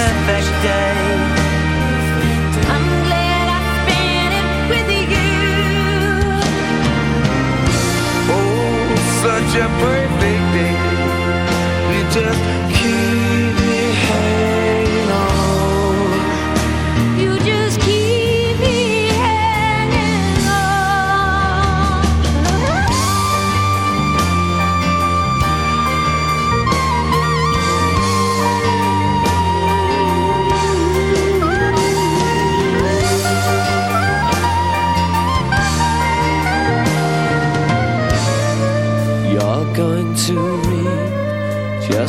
Perfect day. I'm glad I spent it with you. Oh, such a perfect day. You just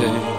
day.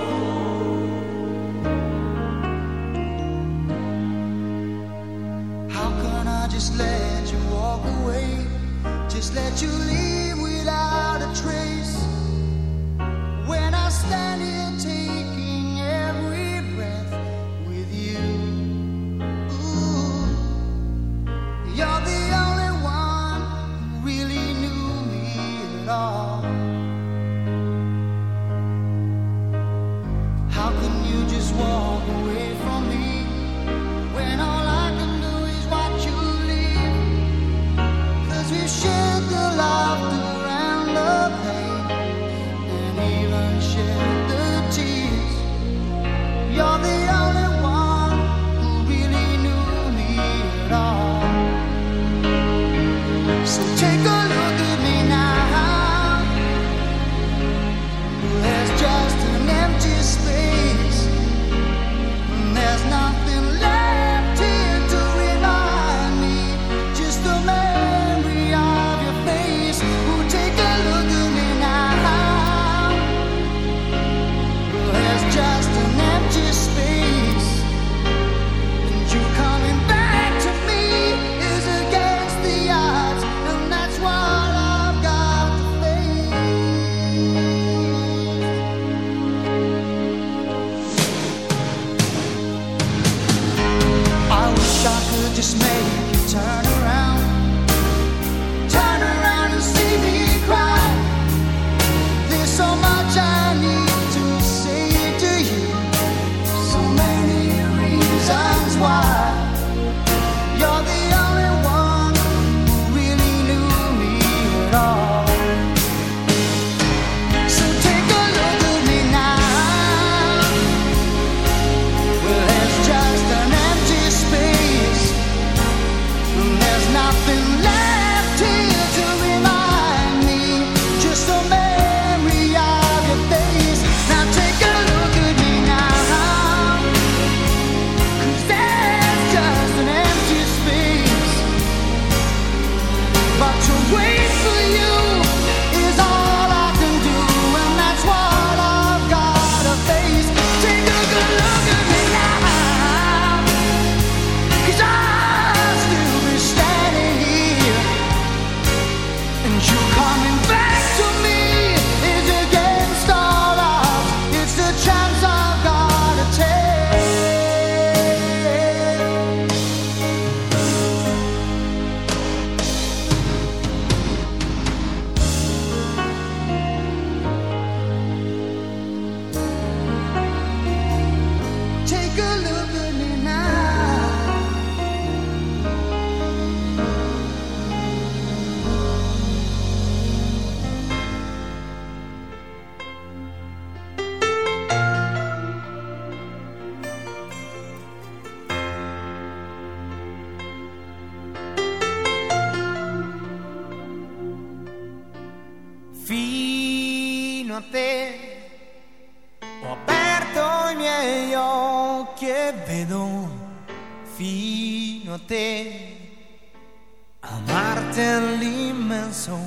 l'immenso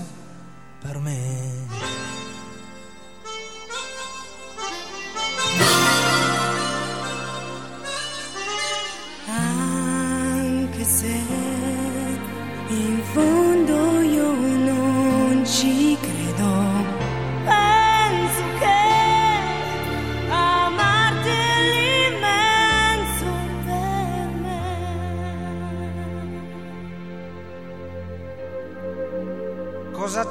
per me.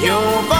You're.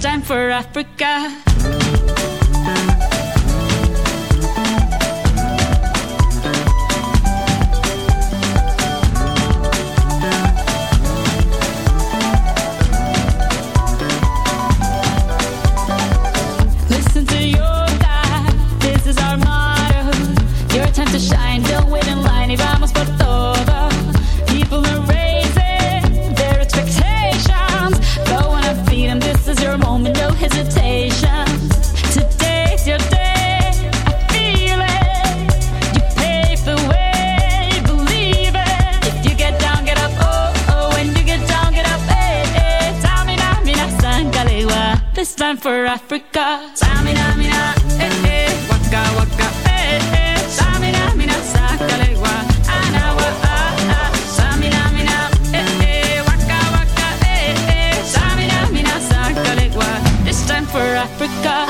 time for Africa. Time for Africa. Tamina, mina, eh, eh. Waka, waka, eh, eh. Tamina, mina, sangalewa. Anawa, ah, ah. Tamina, mina, eh, eh. Waka, waka, eh, eh. Tamina, mina, sangalewa. This time for Africa.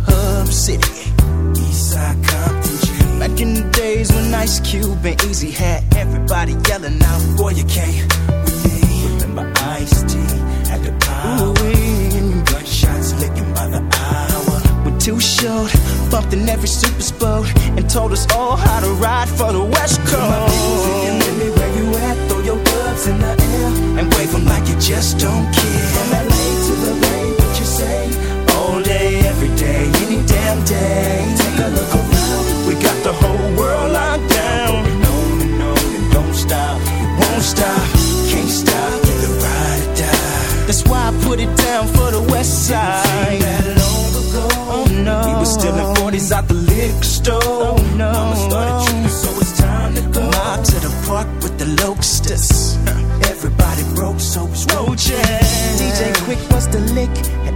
hub city. Eastside Compton G. Back in the days when Ice Cube and Eazy had everybody yelling out, Boy, you can't with me. Remember Ice T had the power. Gunshots licking by the hour. We're too short, bumped in every super boat, and told us all how to ride for the West Coast. where you at, throw your gloves in the air, and wave 'em like you just don't care. Any damn day. Take a look around, we got the whole world locked down. On and on don't stop, it won't stop, can't stop, either ride or die. That's why I put it down for the West Side. That long ago, oh no, we were stealing 40s out the liquor store. Oh no, Mama started tripping, so it's time to go. Mob to the park with the locusts. Everybody broke, so it's roaches. DJ Quik was the lick,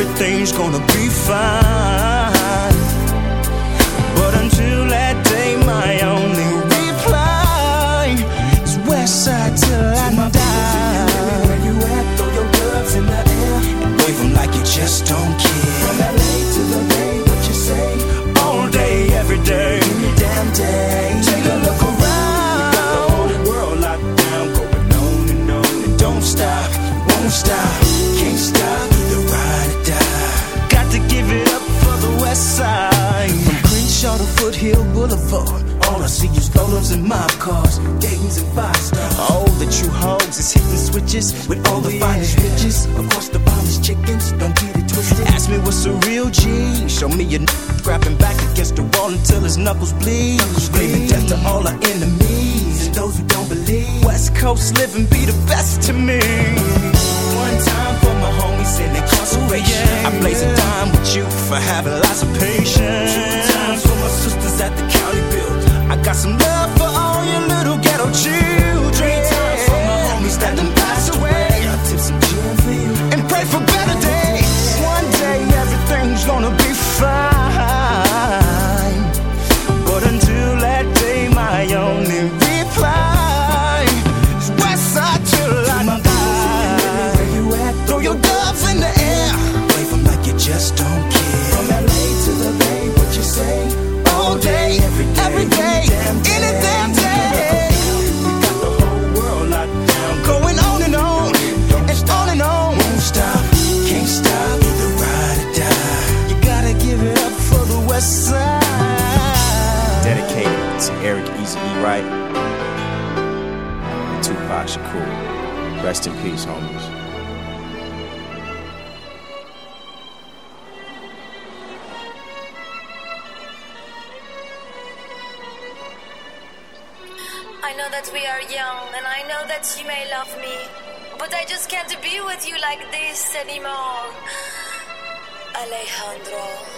everything's gonna be fine. But until that day, my only reply is Westside till I die. Where you at? Throw your gloves in the air and wave 'em like you just don't care. From LA to the Bay, what you say? All day, every day, any damn day. Boulevard. All I see is rollers and mob cars, Dayton's and five stars. Oh, the true hoes is hitting switches with all the finest bitches. Of course, the finest chickens, don't get it twisted. Ask me what's a real G. Show me a n- grabbing back against the wall until his knuckles bleed. Screaming death to all our enemies and those who don't believe. West Coast living be the best to me. One time for my homies in incarceration. I blaze a dime with you for having lots of patience. Two times for my sisters at the county build. I got some love for all your little ghetto children. Three times for my homies that right? Tupac Shakur. Rest in peace, homies. I know that we are young, and I know that you may love me, but I just can't be with you like this anymore. Alejandro.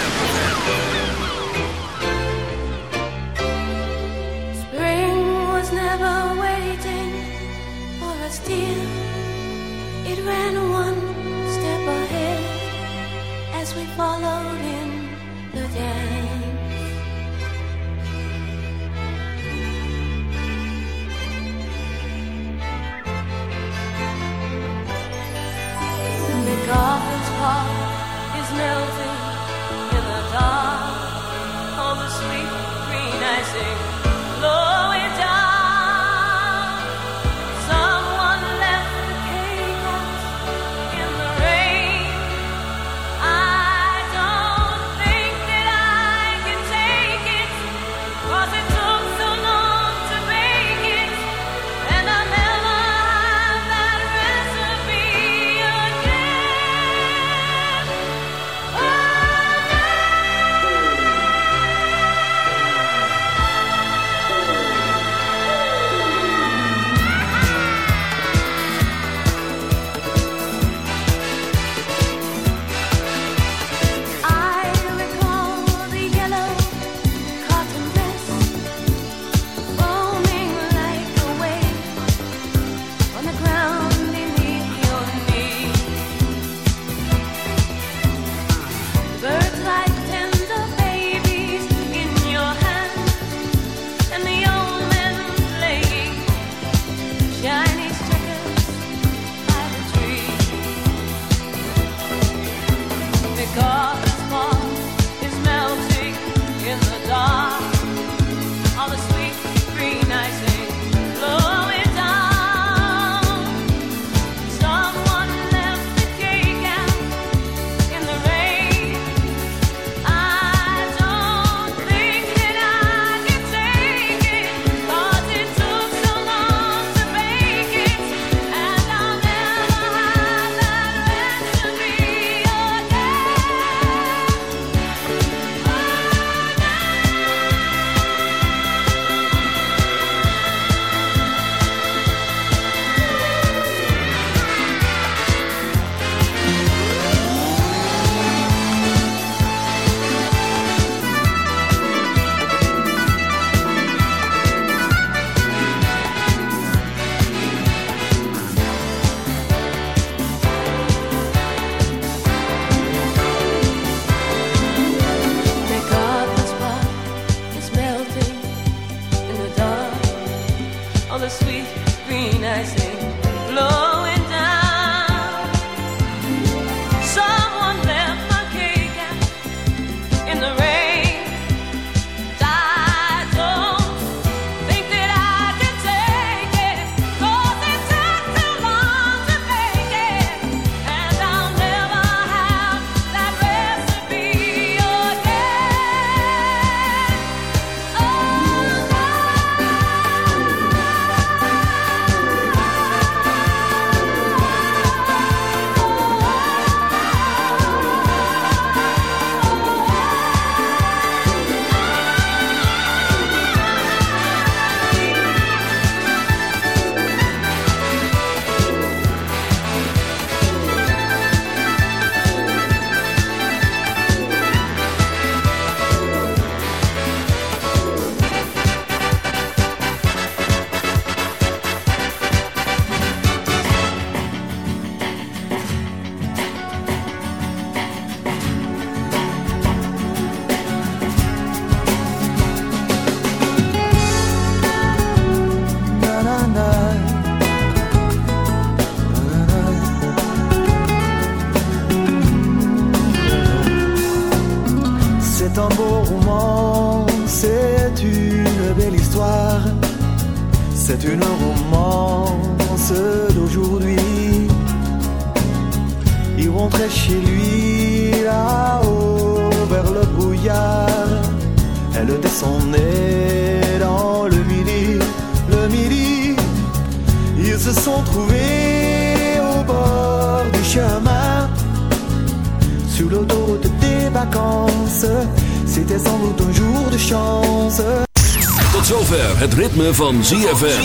van ZFM.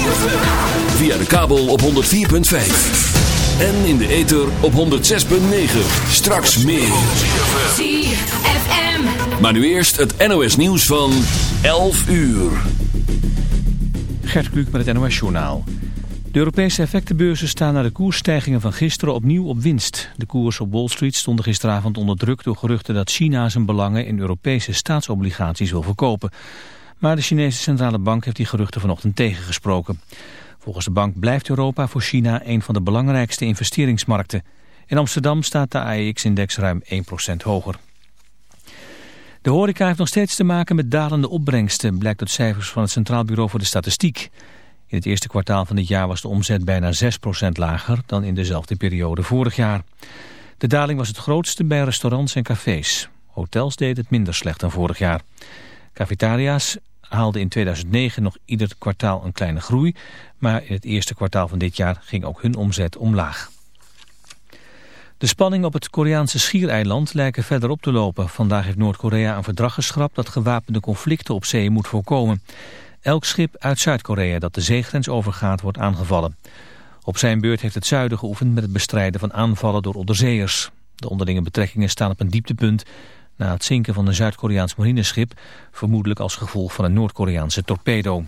Via de kabel op 104.5. En in de ether op 106.9. Straks meer. ZFM. Maar nu eerst het NOS nieuws van 11 uur. Gert Kluk met het NOS journaal. De Europese effectenbeurzen staan na de koersstijgingen van gisteren opnieuw op winst. De koers op Wall Street stond gisteravond onder druk door geruchten dat China zijn belangen in Europese staatsobligaties wil verkopen. Maar de Chinese centrale bank heeft die geruchten vanochtend tegengesproken. Volgens de bank blijft Europa voor China een van de belangrijkste investeringsmarkten. In Amsterdam staat de AEX-index ruim 1% hoger. De horeca heeft nog steeds te maken met dalende opbrengsten... blijkt uit cijfers van het Centraal Bureau voor de Statistiek. In het eerste kwartaal van dit jaar was de omzet bijna 6% lager... dan in dezelfde periode vorig jaar. De daling was het grootste bij restaurants en cafés. Hotels deden het minder slecht dan vorig jaar. Cafetaria's haalden in 2009 nog ieder kwartaal een kleine groei, maar in het eerste kwartaal van dit jaar ging ook hun omzet omlaag. De spanningen op het Koreaanse schiereiland lijken verder op te lopen. Vandaag heeft Noord-Korea een verdrag geschrapt dat gewapende conflicten op zee moet voorkomen. Elk schip uit Zuid-Korea dat de zeegrens overgaat wordt aangevallen. Op zijn beurt heeft het zuiden geoefend met het bestrijden van aanvallen door onderzeeërs. De onderlinge betrekkingen staan op een dieptepunt na het zinken van een Zuid-Koreaans marineschip, vermoedelijk als gevolg van een Noord-Koreaanse torpedo.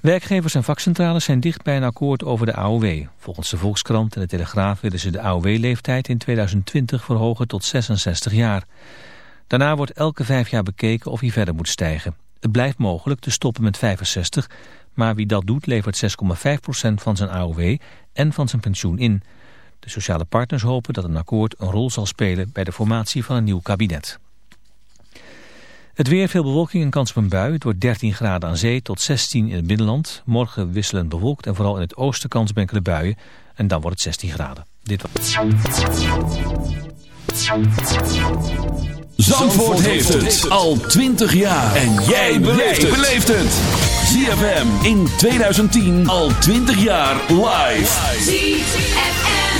Werkgevers en vakcentrales zijn dicht bij een akkoord over de AOW. Volgens de Volkskrant en de Telegraaf willen ze de AOW-leeftijd in 2020 verhogen tot 66 jaar. Daarna wordt elke vijf jaar bekeken of hij verder moet stijgen. Het blijft mogelijk te stoppen met 65, maar wie dat doet levert 6,5% van zijn AOW en van zijn pensioen in. De sociale partners hopen dat een akkoord een rol zal spelen bij de formatie van een nieuw kabinet. Het weer, veel bewolking en kans op een bui. Het wordt 13 graden aan zee tot 16 in het binnenland. Morgen wisselend bewolkt en vooral in het oosten kans op enkele buien. En dan wordt het 16 graden. Dit was... Zandvoort heeft het al 20 jaar. En jij beleeft het. ZFM in 2010 al 20 jaar live. ZFM.